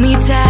me down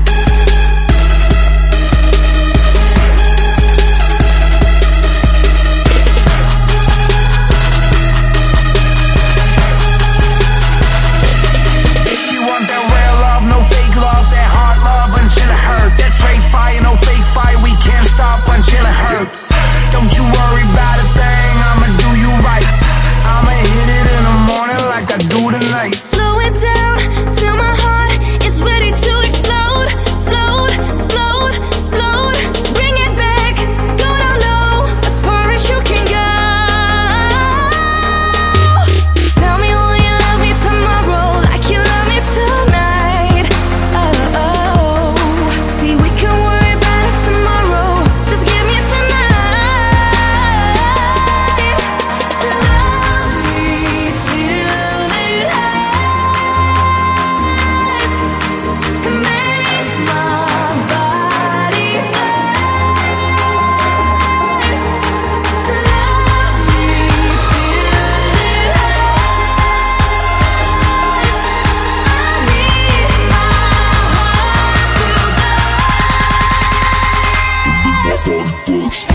this.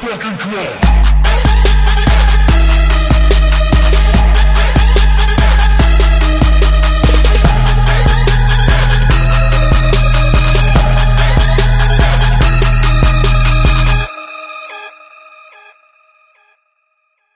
fucking claw.